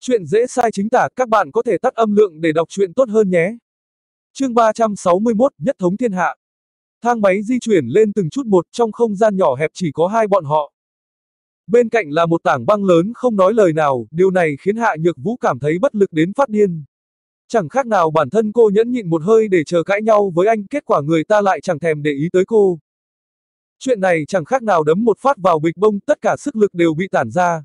Chuyện dễ sai chính tả, các bạn có thể tắt âm lượng để đọc chuyện tốt hơn nhé. Chương 361, Nhất thống thiên hạ. Thang máy di chuyển lên từng chút một trong không gian nhỏ hẹp chỉ có hai bọn họ. Bên cạnh là một tảng băng lớn không nói lời nào, điều này khiến Hạ Nhược Vũ cảm thấy bất lực đến phát điên. Chẳng khác nào bản thân cô nhẫn nhịn một hơi để chờ cãi nhau với anh, kết quả người ta lại chẳng thèm để ý tới cô. Chuyện này chẳng khác nào đấm một phát vào bịch bông, tất cả sức lực đều bị tản ra.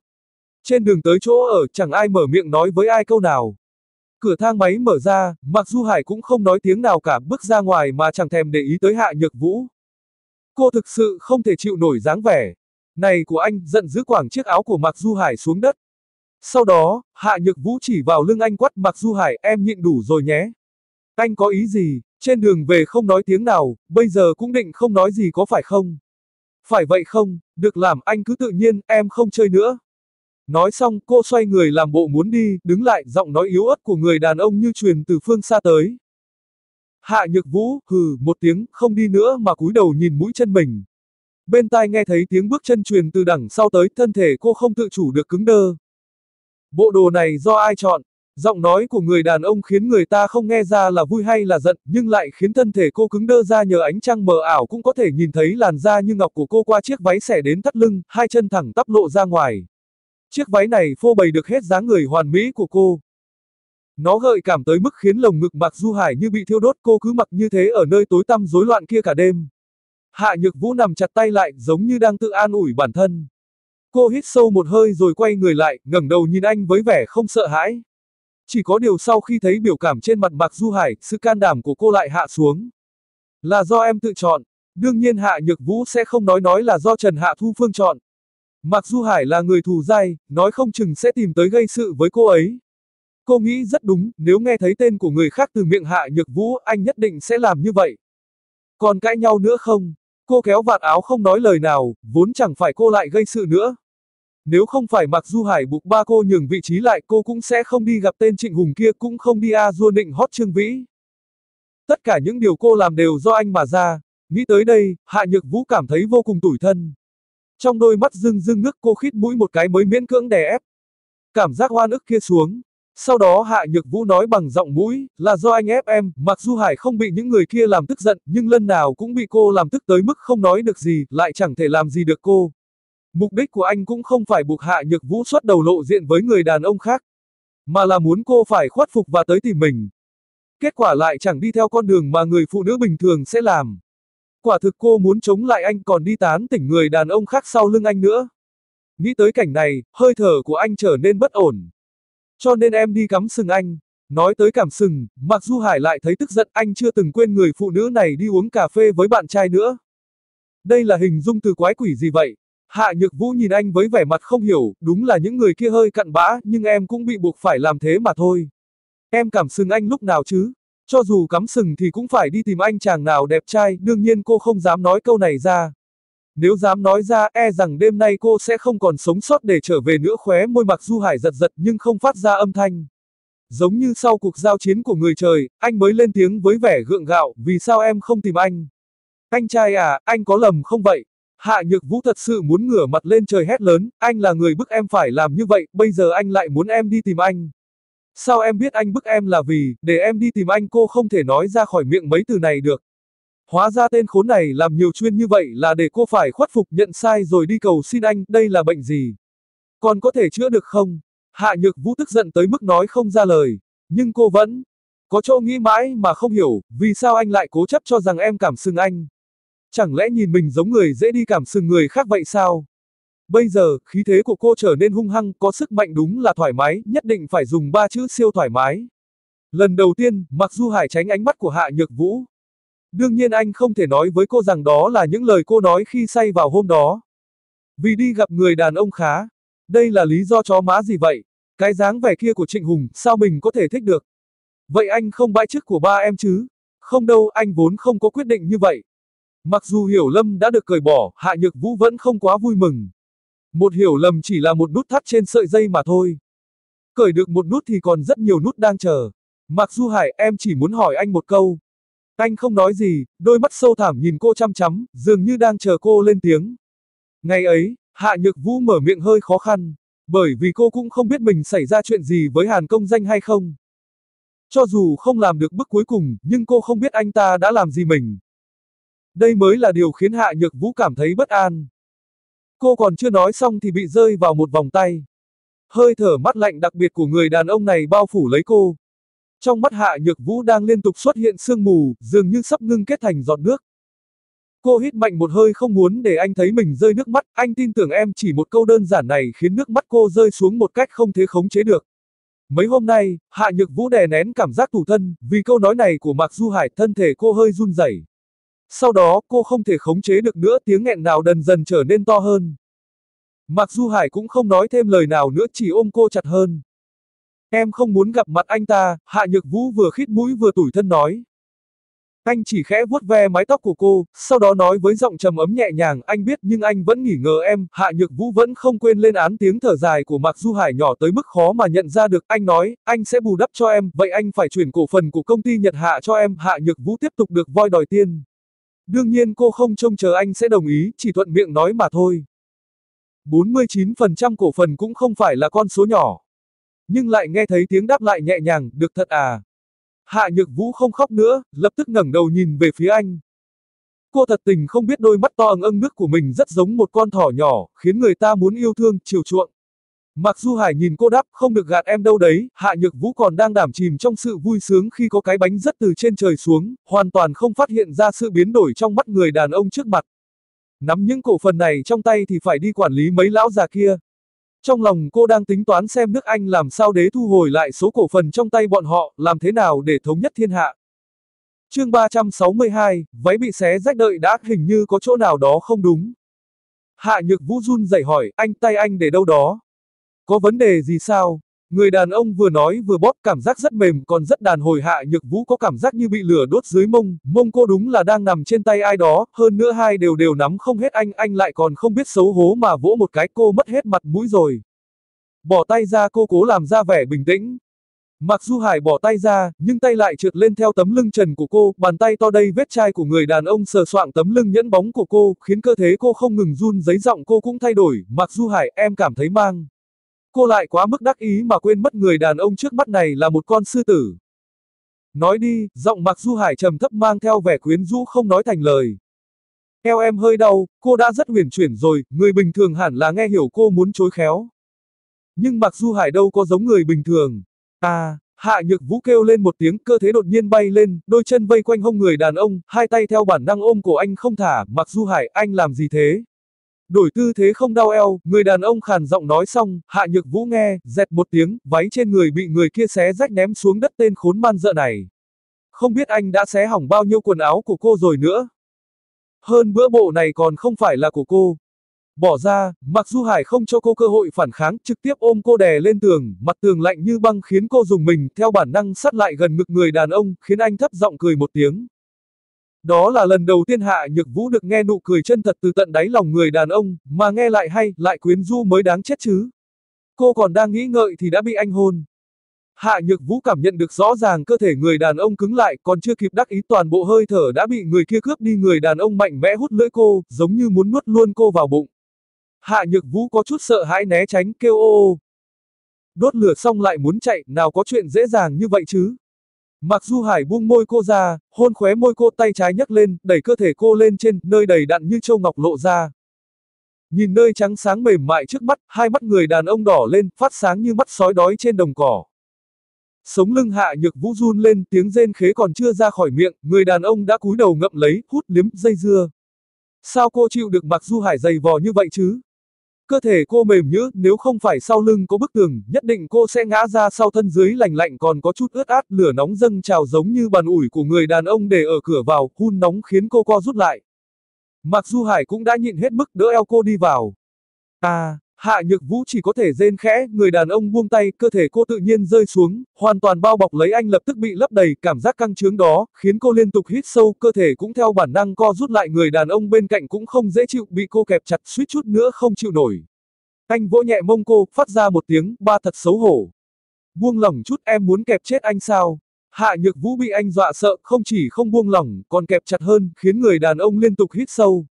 Trên đường tới chỗ ở, chẳng ai mở miệng nói với ai câu nào. Cửa thang máy mở ra, mặc dù Hải cũng không nói tiếng nào cả, bước ra ngoài mà chẳng thèm để ý tới Hạ Nhược Vũ. Cô thực sự không thể chịu nổi dáng vẻ. Này của anh, giận dữ quảng chiếc áo của Mạc Du Hải xuống đất. Sau đó, Hạ Nhược Vũ chỉ vào lưng anh quát Mạc Du Hải, em nhịn đủ rồi nhé. Anh có ý gì, trên đường về không nói tiếng nào, bây giờ cũng định không nói gì có phải không? Phải vậy không, được làm anh cứ tự nhiên, em không chơi nữa. Nói xong, cô xoay người làm bộ muốn đi, đứng lại, giọng nói yếu ớt của người đàn ông như truyền từ phương xa tới. Hạ Nhược Vũ, hừ, một tiếng, không đi nữa mà cúi đầu nhìn mũi chân mình. Bên tai nghe thấy tiếng bước chân truyền từ đằng sau tới, thân thể cô không tự chủ được cứng đơ. Bộ đồ này do ai chọn? Giọng nói của người đàn ông khiến người ta không nghe ra là vui hay là giận, nhưng lại khiến thân thể cô cứng đơ ra nhờ ánh trăng mờ ảo cũng có thể nhìn thấy làn da như ngọc của cô qua chiếc váy xẻ đến thắt lưng, hai chân thẳng tắp lộ ra ngoài. Chiếc váy này phô bày được hết dáng người hoàn mỹ của cô. Nó gợi cảm tới mức khiến lồng ngực Mạc Du Hải như bị thiêu đốt cô cứ mặc như thế ở nơi tối tăm rối loạn kia cả đêm. Hạ Nhược Vũ nằm chặt tay lại giống như đang tự an ủi bản thân. Cô hít sâu một hơi rồi quay người lại, ngẩng đầu nhìn anh với vẻ không sợ hãi. Chỉ có điều sau khi thấy biểu cảm trên mặt Mạc Du Hải, sự can đảm của cô lại hạ xuống. Là do em tự chọn, đương nhiên Hạ Nhược Vũ sẽ không nói nói là do Trần Hạ Thu Phương chọn. Mạc Du Hải là người thù dai, nói không chừng sẽ tìm tới gây sự với cô ấy. Cô nghĩ rất đúng, nếu nghe thấy tên của người khác từ miệng Hạ Nhược Vũ, anh nhất định sẽ làm như vậy. Còn cãi nhau nữa không? Cô kéo vạt áo không nói lời nào, vốn chẳng phải cô lại gây sự nữa. Nếu không phải Mạc Du Hải buộc ba cô nhường vị trí lại cô cũng sẽ không đi gặp tên Trịnh Hùng kia cũng không đi A du nịnh hót Trương Vĩ. Tất cả những điều cô làm đều do anh mà ra. Nghĩ tới đây, Hạ Nhược Vũ cảm thấy vô cùng tủi thân. Trong đôi mắt rưng rưng nước cô khít mũi một cái mới miễn cưỡng đè ép. Cảm giác oan ức kia xuống. Sau đó Hạ Nhược Vũ nói bằng giọng mũi, là do anh ép em, mặc dù Hải không bị những người kia làm tức giận, nhưng lần nào cũng bị cô làm tức tới mức không nói được gì, lại chẳng thể làm gì được cô. Mục đích của anh cũng không phải buộc Hạ Nhược Vũ xuất đầu lộ diện với người đàn ông khác, mà là muốn cô phải khuất phục và tới tìm mình. Kết quả lại chẳng đi theo con đường mà người phụ nữ bình thường sẽ làm. Quả thực cô muốn chống lại anh còn đi tán tỉnh người đàn ông khác sau lưng anh nữa. Nghĩ tới cảnh này, hơi thở của anh trở nên bất ổn. Cho nên em đi cắm sừng anh. Nói tới cảm sừng, mặc dù Hải lại thấy tức giận anh chưa từng quên người phụ nữ này đi uống cà phê với bạn trai nữa. Đây là hình dung từ quái quỷ gì vậy? Hạ Nhược Vũ nhìn anh với vẻ mặt không hiểu, đúng là những người kia hơi cặn bã, nhưng em cũng bị buộc phải làm thế mà thôi. Em cảm sừng anh lúc nào chứ? Cho dù cắm sừng thì cũng phải đi tìm anh chàng nào đẹp trai, đương nhiên cô không dám nói câu này ra. Nếu dám nói ra, e rằng đêm nay cô sẽ không còn sống sót để trở về nữa khóe môi mặc Du Hải giật giật nhưng không phát ra âm thanh. Giống như sau cuộc giao chiến của người trời, anh mới lên tiếng với vẻ gượng gạo, vì sao em không tìm anh? Anh trai à, anh có lầm không vậy? Hạ Nhược Vũ thật sự muốn ngửa mặt lên trời hét lớn, anh là người bức em phải làm như vậy, bây giờ anh lại muốn em đi tìm anh. Sao em biết anh bức em là vì, để em đi tìm anh cô không thể nói ra khỏi miệng mấy từ này được. Hóa ra tên khốn này làm nhiều chuyên như vậy là để cô phải khuất phục nhận sai rồi đi cầu xin anh, đây là bệnh gì? Còn có thể chữa được không? Hạ Nhược Vũ tức giận tới mức nói không ra lời, nhưng cô vẫn có chỗ nghĩ mãi mà không hiểu, vì sao anh lại cố chấp cho rằng em cảm sừng anh. Chẳng lẽ nhìn mình giống người dễ đi cảm sừng người khác vậy sao? Bây giờ, khí thế của cô trở nên hung hăng, có sức mạnh đúng là thoải mái, nhất định phải dùng ba chữ siêu thoải mái. Lần đầu tiên, mặc dù Hải tránh ánh mắt của Hạ Nhược Vũ. Đương nhiên anh không thể nói với cô rằng đó là những lời cô nói khi say vào hôm đó. Vì đi gặp người đàn ông khá. Đây là lý do chó má gì vậy? Cái dáng vẻ kia của Trịnh Hùng, sao mình có thể thích được? Vậy anh không bãi chức của ba em chứ? Không đâu, anh vốn không có quyết định như vậy. Mặc dù hiểu lâm đã được cởi bỏ, Hạ Nhược Vũ vẫn không quá vui mừng. Một hiểu lầm chỉ là một nút thắt trên sợi dây mà thôi. Cởi được một nút thì còn rất nhiều nút đang chờ. Mặc dù Hải em chỉ muốn hỏi anh một câu. Anh không nói gì, đôi mắt sâu thẳm nhìn cô chăm chăm, dường như đang chờ cô lên tiếng. Ngày ấy, Hạ Nhược Vũ mở miệng hơi khó khăn. Bởi vì cô cũng không biết mình xảy ra chuyện gì với Hàn công danh hay không. Cho dù không làm được bước cuối cùng, nhưng cô không biết anh ta đã làm gì mình. Đây mới là điều khiến Hạ Nhược Vũ cảm thấy bất an. Cô còn chưa nói xong thì bị rơi vào một vòng tay. Hơi thở mắt lạnh đặc biệt của người đàn ông này bao phủ lấy cô. Trong mắt Hạ Nhược Vũ đang liên tục xuất hiện sương mù, dường như sắp ngưng kết thành giọt nước. Cô hít mạnh một hơi không muốn để anh thấy mình rơi nước mắt, anh tin tưởng em chỉ một câu đơn giản này khiến nước mắt cô rơi xuống một cách không thể khống chế được. Mấy hôm nay, Hạ Nhược Vũ đè nén cảm giác tủ thân, vì câu nói này của Mạc Du Hải thân thể cô hơi run rẩy. Sau đó, cô không thể khống chế được nữa tiếng nghẹn nào dần dần trở nên to hơn. mặc Du Hải cũng không nói thêm lời nào nữa chỉ ôm cô chặt hơn. Em không muốn gặp mặt anh ta, Hạ Nhược Vũ vừa khít mũi vừa tủi thân nói. Anh chỉ khẽ vuốt ve mái tóc của cô, sau đó nói với giọng trầm ấm nhẹ nhàng, anh biết nhưng anh vẫn nghỉ ngờ em, Hạ Nhược Vũ vẫn không quên lên án tiếng thở dài của Mạc Du Hải nhỏ tới mức khó mà nhận ra được, anh nói, anh sẽ bù đắp cho em, vậy anh phải chuyển cổ phần của công ty Nhật Hạ cho em, Hạ Nhược Vũ tiếp tục được voi đòi tiên Đương nhiên cô không trông chờ anh sẽ đồng ý, chỉ thuận miệng nói mà thôi. 49% cổ phần cũng không phải là con số nhỏ. Nhưng lại nghe thấy tiếng đáp lại nhẹ nhàng, được thật à. Hạ Nhược Vũ không khóc nữa, lập tức ngẩng đầu nhìn về phía anh. Cô thật tình không biết đôi mắt to ưng ưng nước của mình rất giống một con thỏ nhỏ, khiến người ta muốn yêu thương, chiều chuộng. Mặc Du Hải nhìn cô đáp, không được gạt em đâu đấy, Hạ Nhược Vũ còn đang đảm chìm trong sự vui sướng khi có cái bánh rất từ trên trời xuống, hoàn toàn không phát hiện ra sự biến đổi trong mắt người đàn ông trước mặt. Nắm những cổ phần này trong tay thì phải đi quản lý mấy lão già kia. Trong lòng cô đang tính toán xem nước Anh làm sao đế thu hồi lại số cổ phần trong tay bọn họ, làm thế nào để thống nhất thiên hạ. Chương 362, váy bị xé rách đợi đã hình như có chỗ nào đó không đúng. Hạ Nhược Vũ run rẩy hỏi, anh tay anh để đâu đó? Có vấn đề gì sao? Người đàn ông vừa nói vừa bóp cảm giác rất mềm còn rất đàn hồi hạ nhược vũ có cảm giác như bị lửa đốt dưới mông, mông cô đúng là đang nằm trên tay ai đó, hơn nữa hai đều đều nắm không hết anh, anh lại còn không biết xấu hố mà vỗ một cái cô mất hết mặt mũi rồi. Bỏ tay ra cô cố làm ra vẻ bình tĩnh. Mặc dù Hải bỏ tay ra, nhưng tay lại trượt lên theo tấm lưng trần của cô, bàn tay to đây vết chai của người đàn ông sờ soạng tấm lưng nhẫn bóng của cô, khiến cơ thể cô không ngừng run giấy giọng cô cũng thay đổi, Mặc dù Hải em cảm thấy mang. Cô lại quá mức đắc ý mà quên mất người đàn ông trước mắt này là một con sư tử. Nói đi, giọng mặc du hải trầm thấp mang theo vẻ quyến rũ không nói thành lời. Eo em hơi đau, cô đã rất huyền chuyển rồi, người bình thường hẳn là nghe hiểu cô muốn chối khéo. Nhưng mặc du hải đâu có giống người bình thường. À, hạ nhược vũ kêu lên một tiếng cơ thể đột nhiên bay lên, đôi chân vây quanh hông người đàn ông, hai tay theo bản năng ôm cổ anh không thả, mặc du hải, anh làm gì thế? Đổi tư thế không đau eo, người đàn ông khàn giọng nói xong, hạ nhược vũ nghe, dẹt một tiếng, váy trên người bị người kia xé rách ném xuống đất tên khốn man dợ này. Không biết anh đã xé hỏng bao nhiêu quần áo của cô rồi nữa. Hơn bữa bộ này còn không phải là của cô. Bỏ ra, mặc dù Hải không cho cô cơ hội phản kháng, trực tiếp ôm cô đè lên tường, mặt tường lạnh như băng khiến cô dùng mình, theo bản năng sát lại gần ngực người đàn ông, khiến anh thấp giọng cười một tiếng. Đó là lần đầu tiên Hạ Nhược Vũ được nghe nụ cười chân thật từ tận đáy lòng người đàn ông, mà nghe lại hay, lại quyến du mới đáng chết chứ. Cô còn đang nghĩ ngợi thì đã bị anh hôn. Hạ Nhược Vũ cảm nhận được rõ ràng cơ thể người đàn ông cứng lại, còn chưa kịp đắc ý toàn bộ hơi thở đã bị người kia cướp đi người đàn ông mạnh mẽ hút lưỡi cô, giống như muốn nuốt luôn cô vào bụng. Hạ Nhược Vũ có chút sợ hãi né tránh kêu ô ô. Đốt lửa xong lại muốn chạy, nào có chuyện dễ dàng như vậy chứ. Mặc Du Hải buông môi cô ra, hôn khóe môi cô tay trái nhấc lên, đẩy cơ thể cô lên trên, nơi đầy đặn như châu ngọc lộ ra. Nhìn nơi trắng sáng mềm mại trước mắt, hai mắt người đàn ông đỏ lên, phát sáng như mắt sói đói trên đồng cỏ. Sống lưng hạ nhược vũ run lên, tiếng rên khế còn chưa ra khỏi miệng, người đàn ông đã cúi đầu ngậm lấy, hút liếm, dây dưa. Sao cô chịu được mặc Du Hải dày vò như vậy chứ? Cơ thể cô mềm nhữ, nếu không phải sau lưng có bức tường, nhất định cô sẽ ngã ra sau thân dưới lành lạnh còn có chút ướt át, lửa nóng dâng trào giống như bàn ủi của người đàn ông để ở cửa vào, hun nóng khiến cô co rút lại. Mặc dù Hải cũng đã nhịn hết mức đỡ eo cô đi vào. À, Hạ Nhược Vũ chỉ có thể rên khẽ, người đàn ông buông tay, cơ thể cô tự nhiên rơi xuống, hoàn toàn bao bọc lấy anh lập tức bị lấp đầy, cảm giác căng trướng đó, khiến cô liên tục hít sâu, cơ thể cũng theo bản năng co rút lại người đàn ông bên cạnh cũng không dễ chịu, bị cô kẹp chặt suýt chút nữa không chịu nổi. Anh vỗ nhẹ mông cô, phát ra một tiếng, ba thật xấu hổ. Buông lỏng chút em muốn kẹp chết anh sao? Hạ Nhược Vũ bị anh dọa sợ, không chỉ không buông lỏng, còn kẹp chặt hơn, khiến người đàn ông liên tục hít sâu.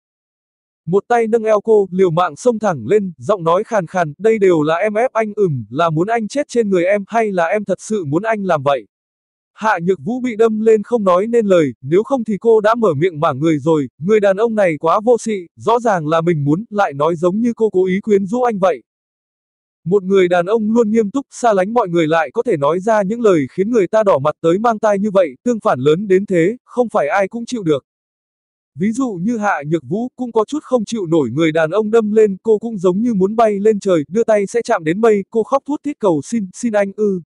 Một tay nâng eo cô, liều mạng xông thẳng lên, giọng nói khàn khàn, đây đều là em ép anh ừm, là muốn anh chết trên người em, hay là em thật sự muốn anh làm vậy? Hạ Nhược Vũ bị đâm lên không nói nên lời, nếu không thì cô đã mở miệng mảng người rồi, người đàn ông này quá vô sị, rõ ràng là mình muốn, lại nói giống như cô cố ý quyến rũ anh vậy. Một người đàn ông luôn nghiêm túc, xa lánh mọi người lại có thể nói ra những lời khiến người ta đỏ mặt tới mang tai như vậy, tương phản lớn đến thế, không phải ai cũng chịu được. Ví dụ như Hạ Nhược Vũ cũng có chút không chịu nổi người đàn ông đâm lên, cô cũng giống như muốn bay lên trời, đưa tay sẽ chạm đến mây, cô khóc thút thít cầu xin, xin anh ư.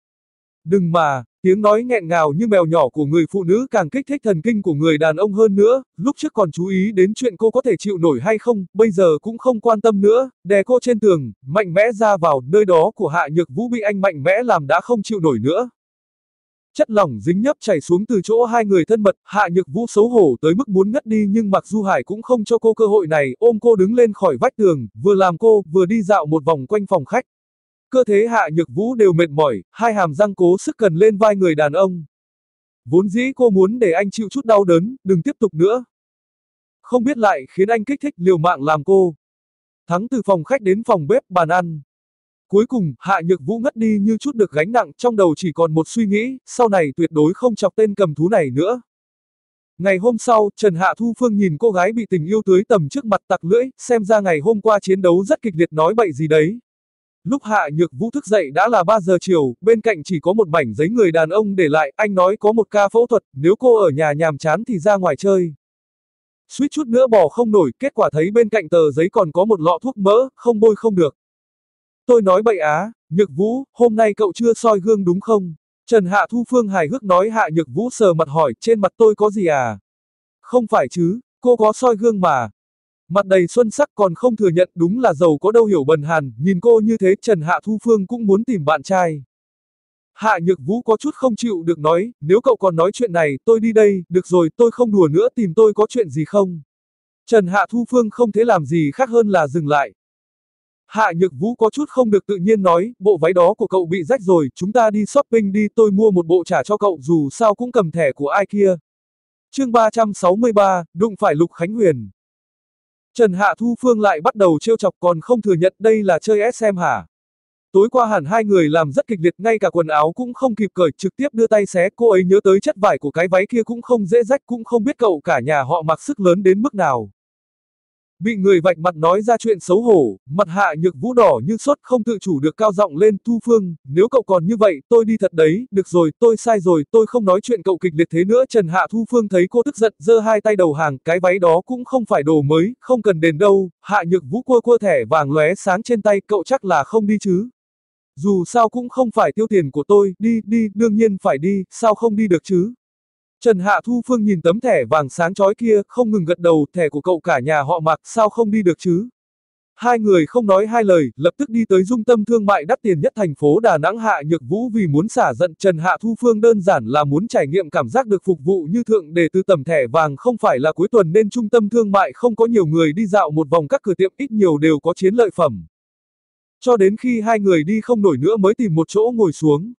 Đừng mà, tiếng nói nghẹn ngào như mèo nhỏ của người phụ nữ càng kích thích thần kinh của người đàn ông hơn nữa, lúc trước còn chú ý đến chuyện cô có thể chịu nổi hay không, bây giờ cũng không quan tâm nữa, đè cô trên tường, mạnh mẽ ra vào, nơi đó của Hạ Nhược Vũ bị anh mạnh mẽ làm đã không chịu nổi nữa. Chất lỏng dính nhấp chảy xuống từ chỗ hai người thân mật, Hạ Nhược Vũ xấu hổ tới mức muốn ngất đi nhưng mặc Du Hải cũng không cho cô cơ hội này, ôm cô đứng lên khỏi vách tường, vừa làm cô, vừa đi dạo một vòng quanh phòng khách. Cơ thế Hạ Nhược Vũ đều mệt mỏi, hai hàm răng cố sức cần lên vai người đàn ông. Vốn dĩ cô muốn để anh chịu chút đau đớn, đừng tiếp tục nữa. Không biết lại khiến anh kích thích liều mạng làm cô. Thắng từ phòng khách đến phòng bếp bàn ăn. Cuối cùng, Hạ Nhược Vũ ngất đi như chút được gánh nặng, trong đầu chỉ còn một suy nghĩ, sau này tuyệt đối không chọc tên cầm thú này nữa. Ngày hôm sau, Trần Hạ Thu Phương nhìn cô gái bị tình yêu tưới tầm trước mặt tặc lưỡi, xem ra ngày hôm qua chiến đấu rất kịch liệt nói bậy gì đấy. Lúc Hạ Nhược Vũ thức dậy đã là 3 giờ chiều, bên cạnh chỉ có một mảnh giấy người đàn ông để lại, anh nói có một ca phẫu thuật, nếu cô ở nhà nhàm chán thì ra ngoài chơi. Suýt chút nữa bỏ không nổi, kết quả thấy bên cạnh tờ giấy còn có một lọ thuốc mỡ, không bôi không được. Tôi nói bậy á, Nhược Vũ, hôm nay cậu chưa soi gương đúng không? Trần Hạ Thu Phương hài hước nói Hạ Nhược Vũ sờ mặt hỏi, trên mặt tôi có gì à? Không phải chứ, cô có soi gương mà. Mặt đầy xuân sắc còn không thừa nhận đúng là giàu có đâu hiểu bần hàn, nhìn cô như thế Trần Hạ Thu Phương cũng muốn tìm bạn trai. Hạ Nhược Vũ có chút không chịu được nói, nếu cậu còn nói chuyện này, tôi đi đây, được rồi, tôi không đùa nữa tìm tôi có chuyện gì không? Trần Hạ Thu Phương không thể làm gì khác hơn là dừng lại. Hạ Nhược Vũ có chút không được tự nhiên nói, bộ váy đó của cậu bị rách rồi, chúng ta đi shopping đi, tôi mua một bộ trả cho cậu dù sao cũng cầm thẻ của ai kia. Chương 363, đụng phải Lục Khánh Huyền. Trần Hạ Thu Phương lại bắt đầu trêu chọc còn không thừa nhận đây là chơi SM hả. Tối qua hẳn hai người làm rất kịch liệt ngay cả quần áo cũng không kịp cởi trực tiếp đưa tay xé cô ấy nhớ tới chất vải của cái váy kia cũng không dễ rách cũng không biết cậu cả nhà họ mặc sức lớn đến mức nào. Bị người vạch mặt nói ra chuyện xấu hổ, mặt hạ nhược vũ đỏ như sốt không tự chủ được cao giọng lên Thu Phương, nếu cậu còn như vậy, tôi đi thật đấy, được rồi, tôi sai rồi, tôi không nói chuyện cậu kịch liệt thế nữa. Trần Hạ Thu Phương thấy cô tức giận, giơ hai tay đầu hàng, cái váy đó cũng không phải đồ mới, không cần đền đâu, hạ nhược vũ cua cua thẻ vàng lóe sáng trên tay, cậu chắc là không đi chứ. Dù sao cũng không phải tiêu tiền của tôi, đi, đi, đương nhiên phải đi, sao không đi được chứ. Trần Hạ Thu Phương nhìn tấm thẻ vàng sáng chói kia, không ngừng gật đầu, thẻ của cậu cả nhà họ mặc, sao không đi được chứ? Hai người không nói hai lời, lập tức đi tới trung tâm thương mại đắt tiền nhất thành phố Đà Nẵng Hạ Nhược Vũ vì muốn xả giận Trần Hạ Thu Phương đơn giản là muốn trải nghiệm cảm giác được phục vụ như thượng đề từ tầm thẻ vàng không phải là cuối tuần nên trung tâm thương mại không có nhiều người đi dạo một vòng các cửa tiệm ít nhiều đều có chiến lợi phẩm. Cho đến khi hai người đi không nổi nữa mới tìm một chỗ ngồi xuống.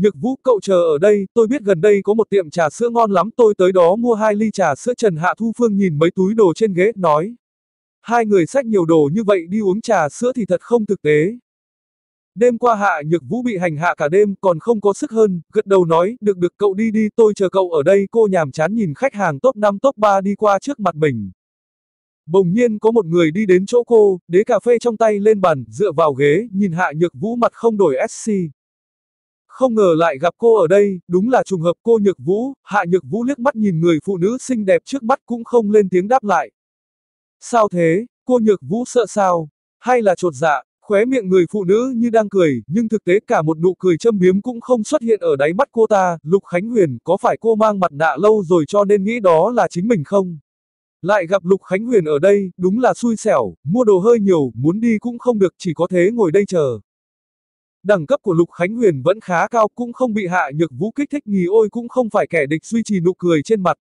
Nhược vũ cậu chờ ở đây, tôi biết gần đây có một tiệm trà sữa ngon lắm tôi tới đó mua hai ly trà sữa Trần Hạ Thu Phương nhìn mấy túi đồ trên ghế, nói. Hai người xách nhiều đồ như vậy đi uống trà sữa thì thật không thực tế. Đêm qua Hạ Nhược Vũ bị hành hạ cả đêm còn không có sức hơn, gật đầu nói, được được cậu đi đi tôi chờ cậu ở đây cô nhàm chán nhìn khách hàng top 5 top 3 đi qua trước mặt mình. Bỗng nhiên có một người đi đến chỗ cô, đế cà phê trong tay lên bàn, dựa vào ghế, nhìn Hạ Nhược Vũ mặt không đổi SC. Không ngờ lại gặp cô ở đây, đúng là trùng hợp cô Nhược Vũ, Hạ Nhược Vũ liếc mắt nhìn người phụ nữ xinh đẹp trước mắt cũng không lên tiếng đáp lại. Sao thế, cô Nhược Vũ sợ sao? Hay là trột dạ, khóe miệng người phụ nữ như đang cười, nhưng thực tế cả một nụ cười châm biếm cũng không xuất hiện ở đáy mắt cô ta, Lục Khánh Huyền, có phải cô mang mặt nạ lâu rồi cho nên nghĩ đó là chính mình không? Lại gặp Lục Khánh Huyền ở đây, đúng là xui xẻo, mua đồ hơi nhiều, muốn đi cũng không được, chỉ có thế ngồi đây chờ. Đẳng cấp của Lục Khánh Huyền vẫn khá cao cũng không bị hạ nhược vũ kích thích nghỉ ôi cũng không phải kẻ địch duy trì nụ cười trên mặt.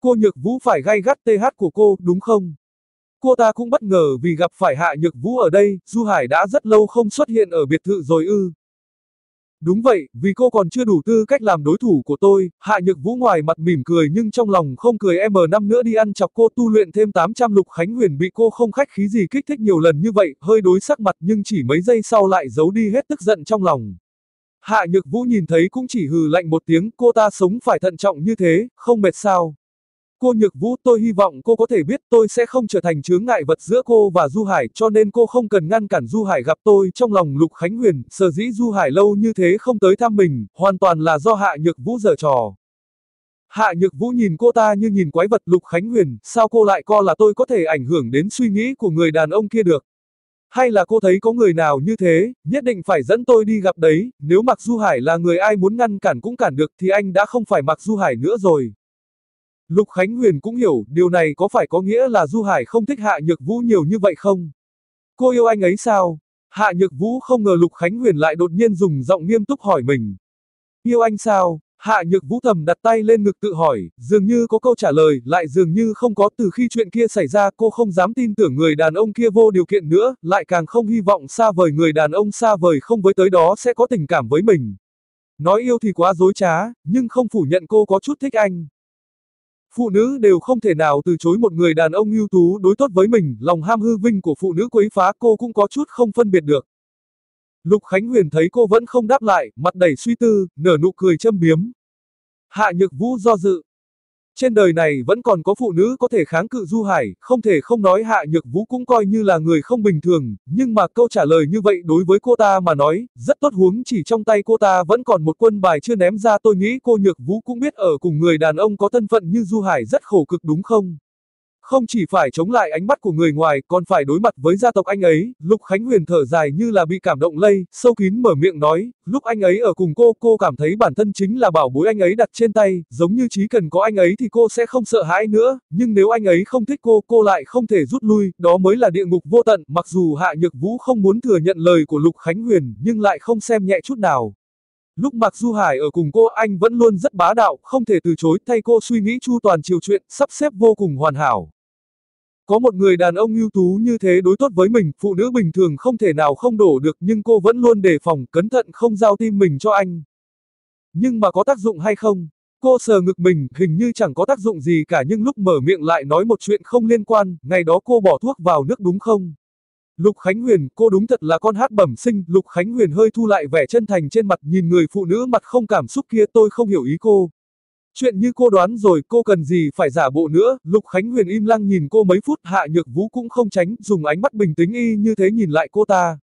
Cô nhược vũ phải gay gắt TH của cô, đúng không? Cô ta cũng bất ngờ vì gặp phải hạ nhược vũ ở đây, Du Hải đã rất lâu không xuất hiện ở biệt thự rồi ư. Đúng vậy, vì cô còn chưa đủ tư cách làm đối thủ của tôi, Hạ Nhược Vũ ngoài mặt mỉm cười nhưng trong lòng không cười M5 nữa đi ăn chọc cô tu luyện thêm 800 lục khánh huyền bị cô không khách khí gì kích thích nhiều lần như vậy, hơi đối sắc mặt nhưng chỉ mấy giây sau lại giấu đi hết tức giận trong lòng. Hạ Nhược Vũ nhìn thấy cũng chỉ hừ lạnh một tiếng, cô ta sống phải thận trọng như thế, không mệt sao. Cô Nhược Vũ, tôi hy vọng cô có thể biết tôi sẽ không trở thành chướng ngại vật giữa cô và Du Hải, cho nên cô không cần ngăn cản Du Hải gặp tôi trong lòng Lục Khánh Huyền, sở dĩ Du Hải lâu như thế không tới thăm mình, hoàn toàn là do Hạ Nhược Vũ giở trò. Hạ Nhược Vũ nhìn cô ta như nhìn quái vật Lục Khánh Huyền, sao cô lại co là tôi có thể ảnh hưởng đến suy nghĩ của người đàn ông kia được. Hay là cô thấy có người nào như thế, nhất định phải dẫn tôi đi gặp đấy, nếu Mạc Du Hải là người ai muốn ngăn cản cũng cản được thì anh đã không phải Mạc Du Hải nữa rồi. Lục Khánh Huyền cũng hiểu, điều này có phải có nghĩa là Du Hải không thích Hạ Nhược Vũ nhiều như vậy không? Cô yêu anh ấy sao? Hạ Nhược Vũ không ngờ Lục Khánh Huyền lại đột nhiên dùng giọng nghiêm túc hỏi mình. Yêu anh sao? Hạ Nhược Vũ thầm đặt tay lên ngực tự hỏi, dường như có câu trả lời, lại dường như không có từ khi chuyện kia xảy ra cô không dám tin tưởng người đàn ông kia vô điều kiện nữa, lại càng không hy vọng xa vời người đàn ông xa vời không với tới đó sẽ có tình cảm với mình. Nói yêu thì quá dối trá, nhưng không phủ nhận cô có chút thích anh. Phụ nữ đều không thể nào từ chối một người đàn ông ưu tú đối tốt với mình, lòng ham hư vinh của phụ nữ quấy phá cô cũng có chút không phân biệt được. Lục Khánh Huyền thấy cô vẫn không đáp lại, mặt đầy suy tư, nở nụ cười châm biếm. Hạ Nhược Vũ do dự. Trên đời này vẫn còn có phụ nữ có thể kháng cự Du Hải, không thể không nói Hạ Nhược Vũ cũng coi như là người không bình thường, nhưng mà câu trả lời như vậy đối với cô ta mà nói, rất tốt huống chỉ trong tay cô ta vẫn còn một quân bài chưa ném ra tôi nghĩ cô Nhược Vũ cũng biết ở cùng người đàn ông có thân phận như Du Hải rất khổ cực đúng không? Không chỉ phải chống lại ánh mắt của người ngoài, còn phải đối mặt với gia tộc anh ấy, Lục Khánh Huyền thở dài như là bị cảm động lây, sâu kín mở miệng nói, lúc anh ấy ở cùng cô, cô cảm thấy bản thân chính là bảo bối anh ấy đặt trên tay, giống như chỉ cần có anh ấy thì cô sẽ không sợ hãi nữa, nhưng nếu anh ấy không thích cô, cô lại không thể rút lui, đó mới là địa ngục vô tận, mặc dù Hạ Nhược Vũ không muốn thừa nhận lời của Lục Khánh Huyền, nhưng lại không xem nhẹ chút nào. Lúc Mạc Du Hải ở cùng cô anh vẫn luôn rất bá đạo, không thể từ chối, thay cô suy nghĩ chu toàn chiều chuyện, sắp xếp vô cùng hoàn hảo. Có một người đàn ông ưu tú như thế đối tốt với mình, phụ nữ bình thường không thể nào không đổ được nhưng cô vẫn luôn đề phòng, cẩn thận không giao tim mình cho anh. Nhưng mà có tác dụng hay không? Cô sờ ngực mình, hình như chẳng có tác dụng gì cả nhưng lúc mở miệng lại nói một chuyện không liên quan, ngày đó cô bỏ thuốc vào nước đúng không? Lục Khánh Huyền, cô đúng thật là con hát bẩm sinh, Lục Khánh Huyền hơi thu lại vẻ chân thành trên mặt nhìn người phụ nữ mặt không cảm xúc kia tôi không hiểu ý cô. Chuyện như cô đoán rồi, cô cần gì phải giả bộ nữa, Lục Khánh Huyền im lặng nhìn cô mấy phút, Hạ Nhược Vũ cũng không tránh, dùng ánh mắt bình tĩnh y như thế nhìn lại cô ta.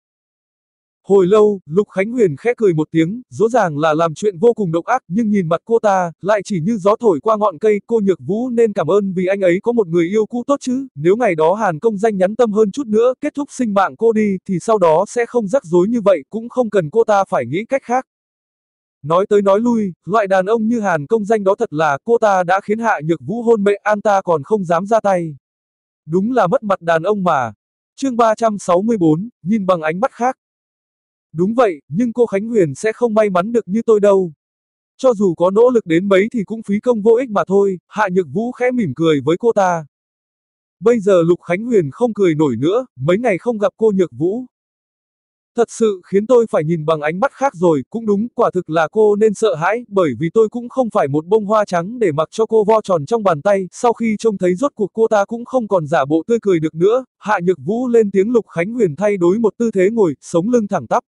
Hồi lâu, Lục Khánh Huyền khẽ cười một tiếng, rõ ràng là làm chuyện vô cùng độc ác, nhưng nhìn mặt cô ta, lại chỉ như gió thổi qua ngọn cây, cô Nhược Vũ nên cảm ơn vì anh ấy có một người yêu cũ tốt chứ, nếu ngày đó Hàn công danh nhắn tâm hơn chút nữa, kết thúc sinh mạng cô đi, thì sau đó sẽ không rắc rối như vậy, cũng không cần cô ta phải nghĩ cách khác. Nói tới nói lui, loại đàn ông như Hàn công danh đó thật là cô ta đã khiến Hạ Nhược Vũ hôn mẹ an ta còn không dám ra tay. Đúng là mất mặt đàn ông mà. Chương 364, nhìn bằng ánh mắt khác. Đúng vậy, nhưng cô Khánh Huyền sẽ không may mắn được như tôi đâu. Cho dù có nỗ lực đến mấy thì cũng phí công vô ích mà thôi, Hạ Nhược Vũ khẽ mỉm cười với cô ta. Bây giờ Lục Khánh Huyền không cười nổi nữa, mấy ngày không gặp cô Nhược Vũ, Thật sự khiến tôi phải nhìn bằng ánh mắt khác rồi, cũng đúng, quả thực là cô nên sợ hãi, bởi vì tôi cũng không phải một bông hoa trắng để mặc cho cô vo tròn trong bàn tay, sau khi trông thấy rốt cuộc cô ta cũng không còn giả bộ tươi cười được nữa, Hạ Nhược Vũ lên tiếng Lục Khánh Huyền thay đối một tư thế ngồi, sống lưng thẳng tắp.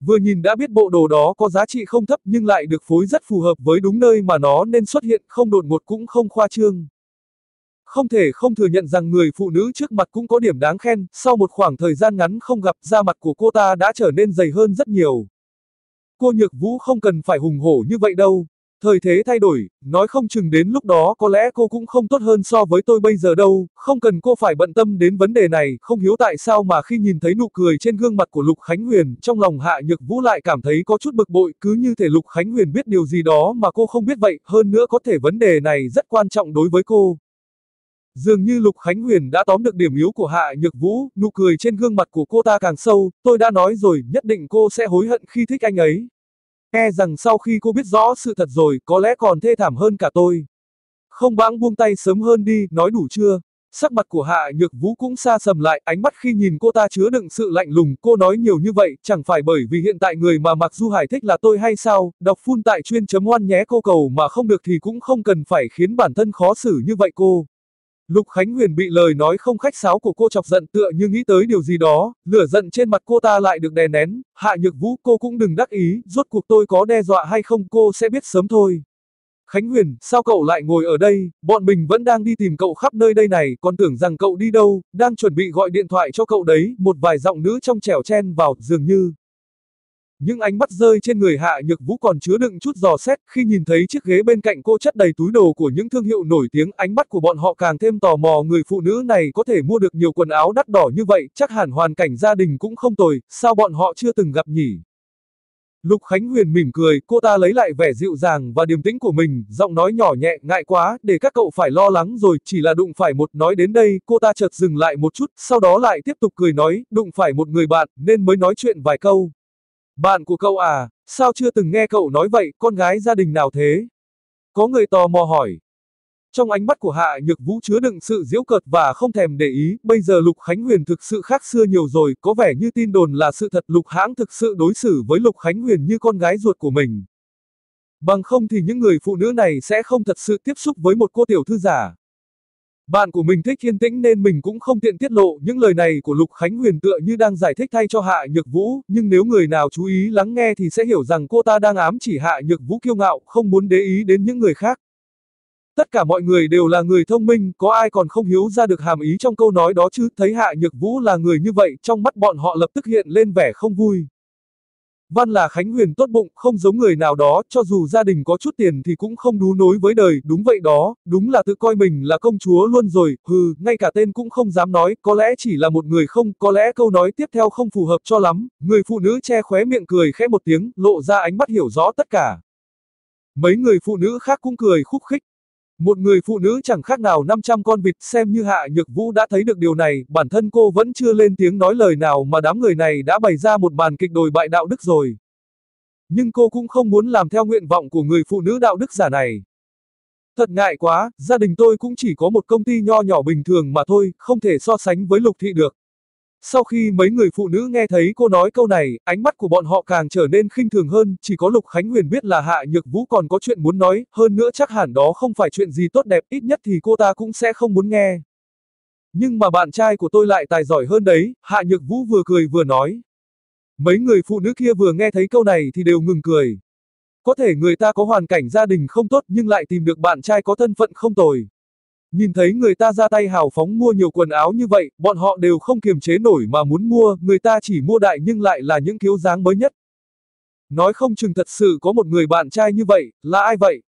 Vừa nhìn đã biết bộ đồ đó có giá trị không thấp nhưng lại được phối rất phù hợp với đúng nơi mà nó nên xuất hiện, không đột ngột cũng không khoa trương. Không thể không thừa nhận rằng người phụ nữ trước mặt cũng có điểm đáng khen, sau một khoảng thời gian ngắn không gặp, da mặt của cô ta đã trở nên dày hơn rất nhiều. Cô Nhược Vũ không cần phải hùng hổ như vậy đâu. Thời thế thay đổi, nói không chừng đến lúc đó có lẽ cô cũng không tốt hơn so với tôi bây giờ đâu, không cần cô phải bận tâm đến vấn đề này, không hiểu tại sao mà khi nhìn thấy nụ cười trên gương mặt của Lục Khánh Huyền, trong lòng Hạ Nhược Vũ lại cảm thấy có chút bực bội, cứ như thể Lục Khánh Huyền biết điều gì đó mà cô không biết vậy, hơn nữa có thể vấn đề này rất quan trọng đối với cô. Dường như Lục Khánh Huyền đã tóm được điểm yếu của Hạ Nhược Vũ, nụ cười trên gương mặt của cô ta càng sâu, tôi đã nói rồi, nhất định cô sẽ hối hận khi thích anh ấy. Nghe rằng sau khi cô biết rõ sự thật rồi, có lẽ còn thê thảm hơn cả tôi. Không bãng buông tay sớm hơn đi, nói đủ chưa? Sắc mặt của Hạ Nhược Vũ cũng xa sầm lại, ánh mắt khi nhìn cô ta chứa đựng sự lạnh lùng, cô nói nhiều như vậy, chẳng phải bởi vì hiện tại người mà Mạc Du Hải thích là tôi hay sao, đọc phun tại chuyên chấm oan nhé cô cầu mà không được thì cũng không cần phải khiến bản thân khó xử như vậy cô. Lục Khánh Huyền bị lời nói không khách sáo của cô chọc giận tựa như nghĩ tới điều gì đó, lửa giận trên mặt cô ta lại được đè nén, Hạ Nhược Vũ cô cũng đừng đắc ý, rốt cuộc tôi có đe dọa hay không cô sẽ biết sớm thôi. Khánh Huyền, sao cậu lại ngồi ở đây, bọn mình vẫn đang đi tìm cậu khắp nơi đây này, còn tưởng rằng cậu đi đâu, đang chuẩn bị gọi điện thoại cho cậu đấy, một vài giọng nữ trong trẻo chen vào, dường như. Những ánh mắt rơi trên người Hạ Nhược Vũ còn chứa đựng chút giò xét, khi nhìn thấy chiếc ghế bên cạnh cô chất đầy túi đồ của những thương hiệu nổi tiếng, ánh mắt của bọn họ càng thêm tò mò người phụ nữ này có thể mua được nhiều quần áo đắt đỏ như vậy, chắc hẳn hoàn cảnh gia đình cũng không tồi, sao bọn họ chưa từng gặp nhỉ? Lục Khánh Huyền mỉm cười, cô ta lấy lại vẻ dịu dàng và điềm tĩnh của mình, giọng nói nhỏ nhẹ, ngại quá, để các cậu phải lo lắng rồi, chỉ là đụng phải một nói đến đây, cô ta chợt dừng lại một chút, sau đó lại tiếp tục cười nói, đụng phải một người bạn, nên mới nói chuyện vài câu. Bạn của cậu à, sao chưa từng nghe cậu nói vậy, con gái gia đình nào thế? Có người tò mò hỏi. Trong ánh mắt của Hạ Nhược Vũ chứa đựng sự diễu cợt và không thèm để ý, bây giờ Lục Khánh Huyền thực sự khác xưa nhiều rồi, có vẻ như tin đồn là sự thật Lục Hãng thực sự đối xử với Lục Khánh Huyền như con gái ruột của mình. Bằng không thì những người phụ nữ này sẽ không thật sự tiếp xúc với một cô tiểu thư giả. Bạn của mình thích yên tĩnh nên mình cũng không tiện tiết lộ những lời này của Lục Khánh Huyền tựa như đang giải thích thay cho Hạ Nhược Vũ, nhưng nếu người nào chú ý lắng nghe thì sẽ hiểu rằng cô ta đang ám chỉ Hạ Nhược Vũ kiêu ngạo, không muốn để ý đến những người khác. Tất cả mọi người đều là người thông minh, có ai còn không hiếu ra được hàm ý trong câu nói đó chứ, thấy Hạ Nhược Vũ là người như vậy, trong mắt bọn họ lập tức hiện lên vẻ không vui. Văn là Khánh Huyền tốt bụng, không giống người nào đó, cho dù gia đình có chút tiền thì cũng không đú nối với đời, đúng vậy đó, đúng là tự coi mình là công chúa luôn rồi, hừ, ngay cả tên cũng không dám nói, có lẽ chỉ là một người không, có lẽ câu nói tiếp theo không phù hợp cho lắm, người phụ nữ che khóe miệng cười khẽ một tiếng, lộ ra ánh mắt hiểu rõ tất cả. Mấy người phụ nữ khác cũng cười khúc khích, một người phụ nữ chẳng khác nào 500 con vịt xem như Hạ Nhược Vũ đã thấy được điều này, bản thân cô vẫn chưa lên tiếng nói lời nào mà đám người này đã bày ra một màn kịch đồi bại đạo đức rồi. Nhưng cô cũng không muốn làm theo nguyện vọng của người phụ nữ đạo đức giả này. Thật ngại quá, gia đình tôi cũng chỉ có một công ty nho nhỏ bình thường mà thôi, không thể so sánh với lục thị được. Sau khi mấy người phụ nữ nghe thấy cô nói câu này, ánh mắt của bọn họ càng trở nên khinh thường hơn, chỉ có Lục Khánh Huyền biết là Hạ Nhược Vũ còn có chuyện muốn nói, hơn nữa chắc hẳn đó không phải chuyện gì tốt đẹp, ít nhất thì cô ta cũng sẽ không muốn nghe. Nhưng mà bạn trai của tôi lại tài giỏi hơn đấy, Hạ Nhược Vũ vừa cười vừa nói. Mấy người phụ nữ kia vừa nghe thấy câu này thì đều ngừng cười. Có thể người ta có hoàn cảnh gia đình không tốt nhưng lại tìm được bạn trai có thân phận không tồi. Nhìn thấy người ta ra tay hào phóng mua nhiều quần áo như vậy, bọn họ đều không kiềm chế nổi mà muốn mua, người ta chỉ mua đại nhưng lại là những kiểu dáng mới nhất. Nói không chừng thật sự có một người bạn trai như vậy, là ai vậy?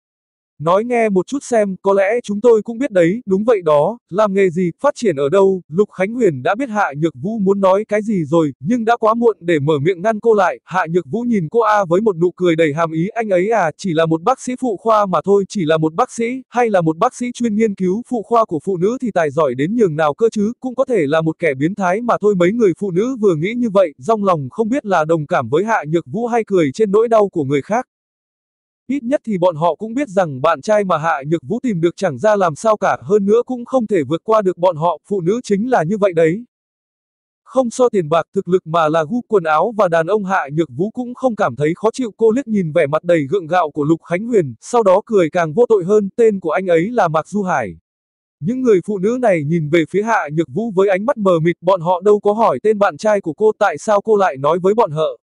Nói nghe một chút xem, có lẽ chúng tôi cũng biết đấy, đúng vậy đó, làm nghề gì, phát triển ở đâu, Lục Khánh Huyền đã biết Hạ Nhược Vũ muốn nói cái gì rồi, nhưng đã quá muộn để mở miệng ngăn cô lại, Hạ Nhược Vũ nhìn cô A với một nụ cười đầy hàm ý, anh ấy à, chỉ là một bác sĩ phụ khoa mà thôi, chỉ là một bác sĩ, hay là một bác sĩ chuyên nghiên cứu phụ khoa của phụ nữ thì tài giỏi đến nhường nào cơ chứ, cũng có thể là một kẻ biến thái mà thôi mấy người phụ nữ vừa nghĩ như vậy, trong lòng không biết là đồng cảm với Hạ Nhược Vũ hay cười trên nỗi đau của người khác. Ít nhất thì bọn họ cũng biết rằng bạn trai mà Hạ Nhược Vũ tìm được chẳng ra làm sao cả, hơn nữa cũng không thể vượt qua được bọn họ, phụ nữ chính là như vậy đấy. Không so tiền bạc thực lực mà là gu quần áo và đàn ông Hạ Nhược Vũ cũng không cảm thấy khó chịu cô liếc nhìn vẻ mặt đầy gượng gạo của Lục Khánh Huyền, sau đó cười càng vô tội hơn, tên của anh ấy là Mạc Du Hải. Những người phụ nữ này nhìn về phía Hạ Nhược Vũ với ánh mắt mờ mịt, bọn họ đâu có hỏi tên bạn trai của cô tại sao cô lại nói với bọn họ.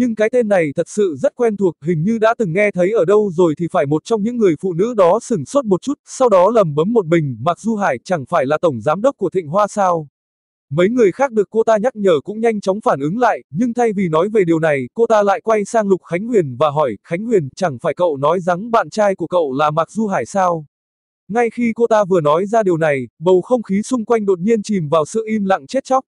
Nhưng cái tên này thật sự rất quen thuộc, hình như đã từng nghe thấy ở đâu rồi thì phải một trong những người phụ nữ đó sửng sốt một chút, sau đó lầm bấm một mình, Mặc Du Hải chẳng phải là tổng giám đốc của Thịnh Hoa sao. Mấy người khác được cô ta nhắc nhở cũng nhanh chóng phản ứng lại, nhưng thay vì nói về điều này, cô ta lại quay sang Lục Khánh Huyền và hỏi, Khánh Huyền, chẳng phải cậu nói rằng bạn trai của cậu là Mạc Du Hải sao? Ngay khi cô ta vừa nói ra điều này, bầu không khí xung quanh đột nhiên chìm vào sự im lặng chết chóc.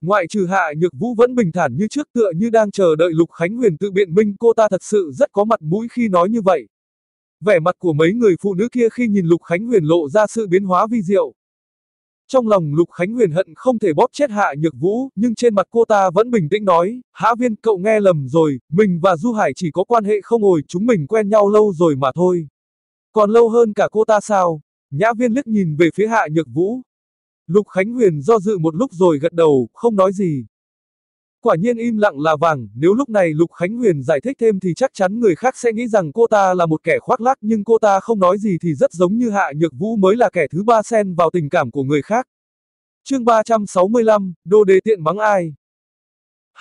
Ngoại trừ Hạ Nhược Vũ vẫn bình thản như trước tựa như đang chờ đợi Lục Khánh Huyền tự biện minh cô ta thật sự rất có mặt mũi khi nói như vậy. Vẻ mặt của mấy người phụ nữ kia khi nhìn Lục Khánh Huyền lộ ra sự biến hóa vi diệu. Trong lòng Lục Khánh Huyền hận không thể bóp chết Hạ Nhược Vũ, nhưng trên mặt cô ta vẫn bình tĩnh nói, Hạ Viên cậu nghe lầm rồi, mình và Du Hải chỉ có quan hệ không ồi, chúng mình quen nhau lâu rồi mà thôi. Còn lâu hơn cả cô ta sao? Nhã Viên liếc nhìn về phía Hạ Nhược Vũ, Lục Khánh Huyền do dự một lúc rồi gật đầu, không nói gì. Quả nhiên im lặng là vàng, nếu lúc này Lục Khánh Huyền giải thích thêm thì chắc chắn người khác sẽ nghĩ rằng cô ta là một kẻ khoác lác nhưng cô ta không nói gì thì rất giống như Hạ Nhược Vũ mới là kẻ thứ ba xen vào tình cảm của người khác. Chương 365, Đô đề tiện mắng ai?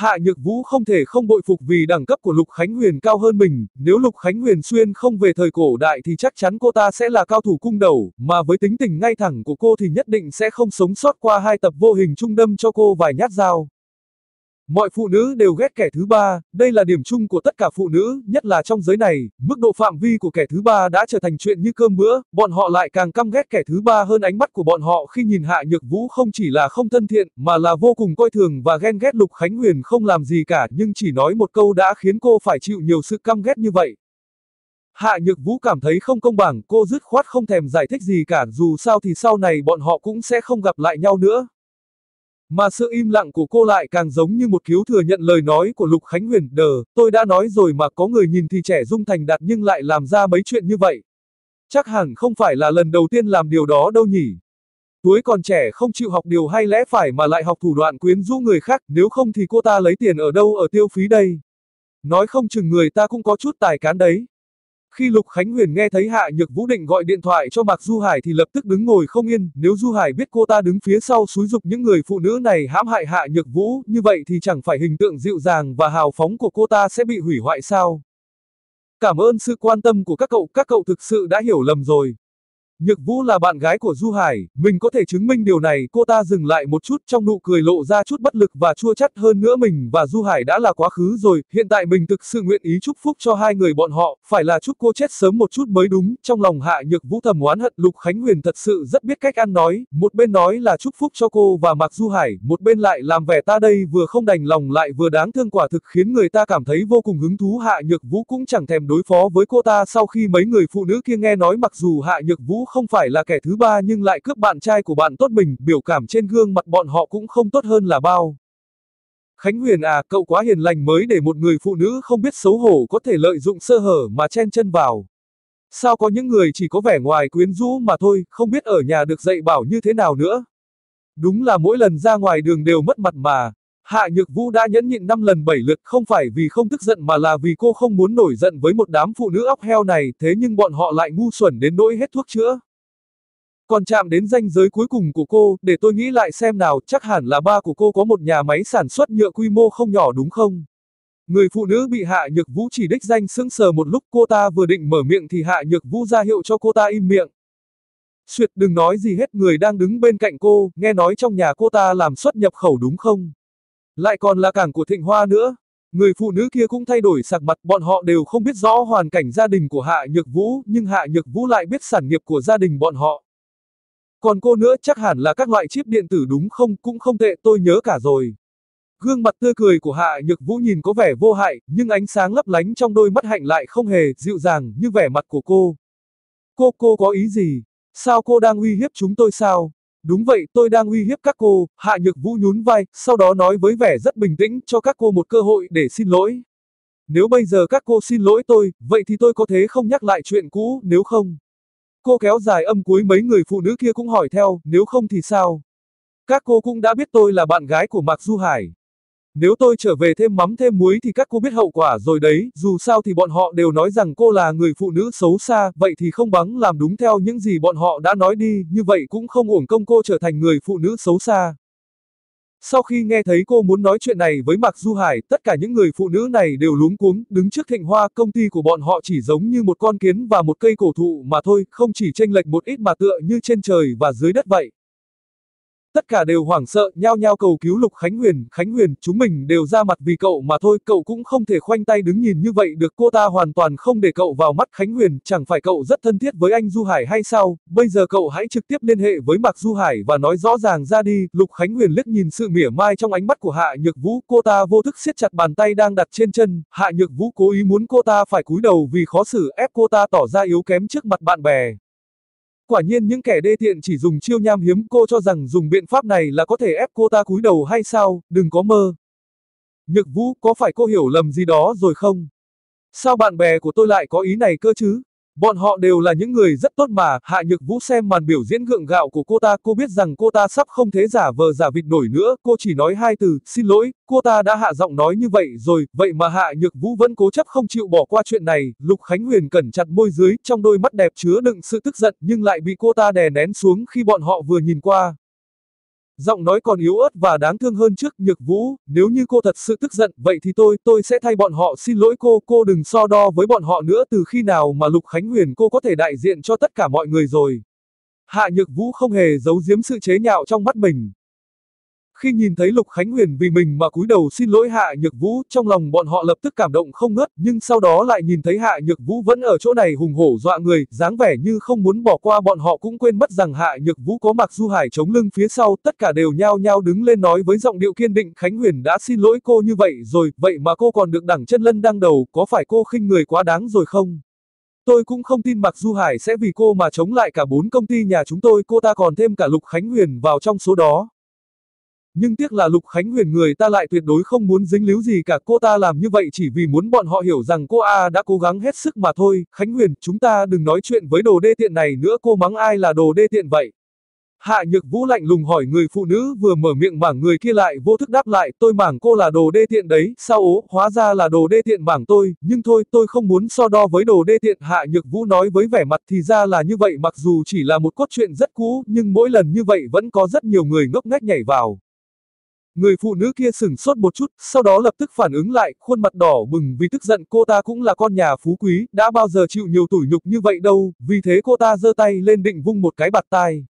Hạ Nhược Vũ không thể không bội phục vì đẳng cấp của Lục Khánh Huyền cao hơn mình, nếu Lục Khánh Huyền xuyên không về thời cổ đại thì chắc chắn cô ta sẽ là cao thủ cung đầu, mà với tính tình ngay thẳng của cô thì nhất định sẽ không sống sót qua hai tập vô hình trung đâm cho cô vài nhát dao. Mọi phụ nữ đều ghét kẻ thứ ba, đây là điểm chung của tất cả phụ nữ, nhất là trong giới này, mức độ phạm vi của kẻ thứ ba đã trở thành chuyện như cơm bữa, bọn họ lại càng căm ghét kẻ thứ ba hơn ánh mắt của bọn họ khi nhìn Hạ Nhược Vũ không chỉ là không thân thiện, mà là vô cùng coi thường và ghen ghét Lục Khánh Huyền không làm gì cả nhưng chỉ nói một câu đã khiến cô phải chịu nhiều sự căm ghét như vậy. Hạ Nhược Vũ cảm thấy không công bằng, cô dứt khoát không thèm giải thích gì cả, dù sao thì sau này bọn họ cũng sẽ không gặp lại nhau nữa. Mà sự im lặng của cô lại càng giống như một cứu thừa nhận lời nói của Lục Khánh Huyền, đờ, tôi đã nói rồi mà có người nhìn thì trẻ dung thành đạt nhưng lại làm ra mấy chuyện như vậy. Chắc hẳn không phải là lần đầu tiên làm điều đó đâu nhỉ. Tuổi còn trẻ không chịu học điều hay lẽ phải mà lại học thủ đoạn quyến rũ người khác, nếu không thì cô ta lấy tiền ở đâu ở tiêu phí đây. Nói không chừng người ta cũng có chút tài cán đấy. Khi Lục Khánh Huyền nghe thấy Hạ Nhược Vũ định gọi điện thoại cho Mạc Du Hải thì lập tức đứng ngồi không yên, nếu Du Hải biết cô ta đứng phía sau xúi dục những người phụ nữ này hãm hại Hạ Nhược Vũ, như vậy thì chẳng phải hình tượng dịu dàng và hào phóng của cô ta sẽ bị hủy hoại sao? Cảm ơn sự quan tâm của các cậu, các cậu thực sự đã hiểu lầm rồi. Nhược Vũ là bạn gái của Du Hải, mình có thể chứng minh điều này, cô ta dừng lại một chút trong nụ cười lộ ra chút bất lực và chua chắt hơn nữa mình và Du Hải đã là quá khứ rồi, hiện tại mình thực sự nguyện ý chúc phúc cho hai người bọn họ, phải là chúc cô chết sớm một chút mới đúng, trong lòng Hạ Nhược Vũ thầm oán hận Lục Khánh Huyền thật sự rất biết cách ăn nói, một bên nói là chúc phúc cho cô và Mạc Du Hải, một bên lại làm vẻ ta đây vừa không đành lòng lại vừa đáng thương quả thực khiến người ta cảm thấy vô cùng hứng thú. Hạ Nhược Vũ cũng chẳng thèm đối phó với cô ta. Sau khi mấy người phụ nữ kia nghe nói mặc dù Hạ Nhược Vũ không phải là kẻ thứ ba nhưng lại cướp bạn trai của bạn tốt mình, biểu cảm trên gương mặt bọn họ cũng không tốt hơn là bao. Khánh Huyền à, cậu quá hiền lành mới để một người phụ nữ không biết xấu hổ có thể lợi dụng sơ hở mà chen chân vào. Sao có những người chỉ có vẻ ngoài quyến rũ mà thôi, không biết ở nhà được dạy bảo như thế nào nữa. Đúng là mỗi lần ra ngoài đường đều mất mặt mà. Hạ Nhược Vũ đã nhẫn nhịn 5 lần 7 lượt không phải vì không tức giận mà là vì cô không muốn nổi giận với một đám phụ nữ óc heo này, thế nhưng bọn họ lại ngu xuẩn đến nỗi hết thuốc chữa. Còn chạm đến danh giới cuối cùng của cô, để tôi nghĩ lại xem nào, chắc hẳn là ba của cô có một nhà máy sản xuất nhựa quy mô không nhỏ đúng không? Người phụ nữ bị Hạ Nhược Vũ chỉ đích danh sững sờ một lúc cô ta vừa định mở miệng thì Hạ Nhược Vũ ra hiệu cho cô ta im miệng. Xuyệt đừng nói gì hết người đang đứng bên cạnh cô, nghe nói trong nhà cô ta làm xuất nhập khẩu đúng không? Lại còn là cảng của Thịnh Hoa nữa. Người phụ nữ kia cũng thay đổi sạc mặt, bọn họ đều không biết rõ hoàn cảnh gia đình của Hạ Nhược Vũ, nhưng Hạ Nhược Vũ lại biết sản nghiệp của gia đình bọn họ. Còn cô nữa chắc hẳn là các loại chip điện tử đúng không, cũng không tệ, tôi nhớ cả rồi. Gương mặt tươi cười của Hạ Nhược Vũ nhìn có vẻ vô hại, nhưng ánh sáng lấp lánh trong đôi mắt hạnh lại không hề dịu dàng như vẻ mặt của cô. Cô, cô có ý gì? Sao cô đang uy hiếp chúng tôi sao? Đúng vậy, tôi đang uy hiếp các cô, Hạ Nhược Vũ nhún vai, sau đó nói với vẻ rất bình tĩnh cho các cô một cơ hội để xin lỗi. Nếu bây giờ các cô xin lỗi tôi, vậy thì tôi có thể không nhắc lại chuyện cũ, nếu không. Cô kéo dài âm cuối mấy người phụ nữ kia cũng hỏi theo, nếu không thì sao? Các cô cũng đã biết tôi là bạn gái của Mạc Du Hải. Nếu tôi trở về thêm mắm thêm muối thì các cô biết hậu quả rồi đấy, dù sao thì bọn họ đều nói rằng cô là người phụ nữ xấu xa, vậy thì không bằng làm đúng theo những gì bọn họ đã nói đi, như vậy cũng không uổng công cô trở thành người phụ nữ xấu xa. Sau khi nghe thấy cô muốn nói chuyện này với Mạc Du Hải, tất cả những người phụ nữ này đều luống cuống, đứng trước thịnh hoa, công ty của bọn họ chỉ giống như một con kiến và một cây cổ thụ mà thôi, không chỉ chênh lệch một ít mà tựa như trên trời và dưới đất vậy. Tất cả đều hoảng sợ, nhao nhao cầu cứu Lục Khánh Huyền, Khánh Huyền, chúng mình đều ra mặt vì cậu mà thôi, cậu cũng không thể khoanh tay đứng nhìn như vậy được, cô ta hoàn toàn không để cậu vào mắt Khánh Huyền, chẳng phải cậu rất thân thiết với anh Du Hải hay sao, bây giờ cậu hãy trực tiếp liên hệ với Mạc Du Hải và nói rõ ràng ra đi, Lục Khánh Huyền liếc nhìn sự mỉa mai trong ánh mắt của Hạ Nhược Vũ, cô ta vô thức siết chặt bàn tay đang đặt trên chân, Hạ Nhược Vũ cố ý muốn cô ta phải cúi đầu vì khó xử ép cô ta tỏ ra yếu kém trước mặt bạn bè. Quả nhiên những kẻ đê tiện chỉ dùng chiêu nham hiếm cô cho rằng dùng biện pháp này là có thể ép cô ta cúi đầu hay sao, đừng có mơ. Nhược vũ, có phải cô hiểu lầm gì đó rồi không? Sao bạn bè của tôi lại có ý này cơ chứ? Bọn họ đều là những người rất tốt mà, Hạ Nhược Vũ xem màn biểu diễn gượng gạo của cô ta, cô biết rằng cô ta sắp không thế giả vờ giả vịt nổi nữa, cô chỉ nói hai từ, xin lỗi, cô ta đã hạ giọng nói như vậy rồi, vậy mà Hạ Nhược Vũ vẫn cố chấp không chịu bỏ qua chuyện này, Lục Khánh Huyền cẩn chặt môi dưới, trong đôi mắt đẹp chứa đựng sự tức giận nhưng lại bị cô ta đè nén xuống khi bọn họ vừa nhìn qua. Giọng nói còn yếu ớt và đáng thương hơn trước nhược vũ, nếu như cô thật sự tức giận, vậy thì tôi, tôi sẽ thay bọn họ xin lỗi cô, cô đừng so đo với bọn họ nữa từ khi nào mà Lục Khánh Huyền cô có thể đại diện cho tất cả mọi người rồi. Hạ nhược vũ không hề giấu giếm sự chế nhạo trong mắt mình. Khi nhìn thấy Lục Khánh Huyền vì mình mà cúi đầu xin lỗi Hạ Nhược Vũ, trong lòng bọn họ lập tức cảm động không ngớt, nhưng sau đó lại nhìn thấy Hạ Nhược Vũ vẫn ở chỗ này hùng hổ dọa người, dáng vẻ như không muốn bỏ qua bọn họ cũng quên mất rằng Hạ Nhược Vũ có mặc Du Hải chống lưng phía sau, tất cả đều nhao nhao đứng lên nói với giọng điệu kiên định Khánh Huyền đã xin lỗi cô như vậy rồi, vậy mà cô còn được đẳng chân lân đăng đầu, có phải cô khinh người quá đáng rồi không? Tôi cũng không tin Mạc Du Hải sẽ vì cô mà chống lại cả bốn công ty nhà chúng tôi, cô ta còn thêm cả Lục Khánh Huyền vào trong số đó. Nhưng tiếc là Lục Khánh Huyền người ta lại tuyệt đối không muốn dính líu gì cả cô ta làm như vậy chỉ vì muốn bọn họ hiểu rằng cô A đã cố gắng hết sức mà thôi. Khánh Huyền, chúng ta đừng nói chuyện với đồ đê tiện này nữa cô mắng ai là đồ đê tiện vậy. Hạ Nhược Vũ lạnh lùng hỏi người phụ nữ vừa mở miệng mảng người kia lại vô thức đáp lại, tôi mảng cô là đồ đê tiện đấy, sao ố, hóa ra là đồ đê tiện mảng tôi, nhưng thôi, tôi không muốn so đo với đồ đê tiện. Hạ Nhược Vũ nói với vẻ mặt thì ra là như vậy mặc dù chỉ là một cốt truyện rất cũ, nhưng mỗi lần như vậy vẫn có rất nhiều người ngốc nghếch nhảy vào. Người phụ nữ kia sửng sốt một chút, sau đó lập tức phản ứng lại, khuôn mặt đỏ bừng vì tức giận cô ta cũng là con nhà phú quý, đã bao giờ chịu nhiều tủi nhục như vậy đâu, vì thế cô ta giơ tay lên định vung một cái bạt tai.